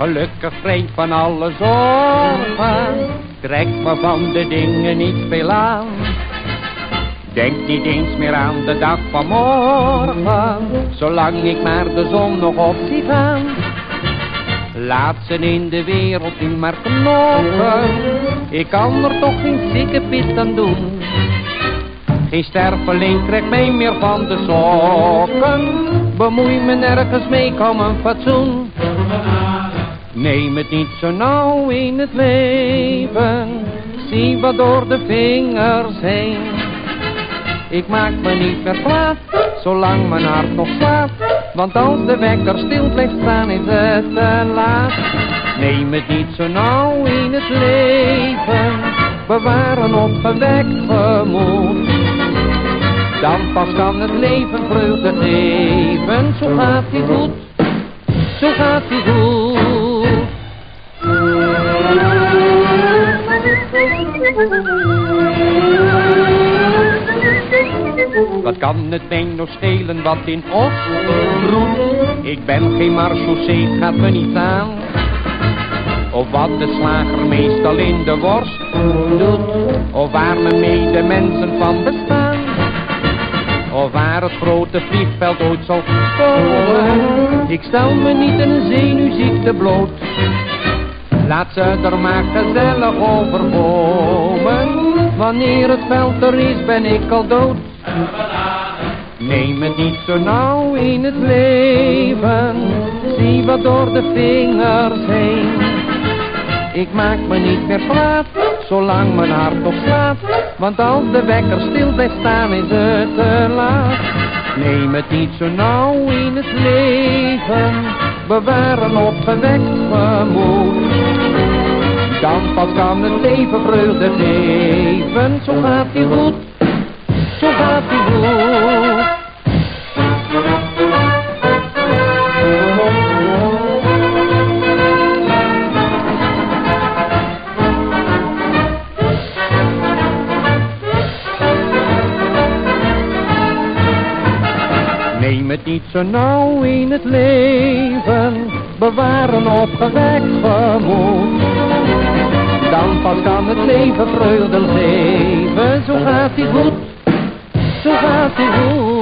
Gelukkig vrij van alle zorgen. Trek me van de dingen niet veel aan. Denk niet eens meer aan de dag van morgen. Zolang ik maar de zon nog op zie gaan. Laat ze in de wereld nu maar knokken. Ik kan er toch geen zieke pit aan doen. Geen sterveling trekt mij meer van de sokken. Bemoei me nergens mee, kom een fatsoen. Neem het niet zo nauw in het leven. Zie wat door de vingers heen. Ik maak me niet kwaad, zolang mijn hart nog slaat. Want als de wekker stil blijft staan, is het te laat. Neem het niet zo nauw in het leven. Bewaar een opgewekt gemoed. Dan pas kan het leven vreugde geven. Zo gaat hij goed, Wat kan het mij nog schelen wat in os broedt? Ik ben geen marchaussee, gaat me niet aan. Of wat de slager meestal in de worst doet. Of waar mijn medemensen van bestaan. Of waar het grote vliegveld ooit zal komen. Ik stel me niet een zenuwziekte bloot. Laat ze er maar gezellig over komen. Wanneer het veld er is, ben ik al dood. Neem het niet zo nauw in het leven. Zie wat door de vingers heen. Ik maak me niet meer kwaad, zolang mijn hart nog slaat. Want als de wekker stil blijft staan, is het te laat. Neem het niet zo nauw in het leven. Bewaar een opgewekt gemoed. Dan pas kan het leven vreugde geven. Zo gaat hij goed, zo gaat hij goed. Neem het niet zo nauw in het leven, bewaar een opgewekt gemoed. Dan pas kan het leven vreugde geven, zo gaat hij goed, zo gaat hij goed.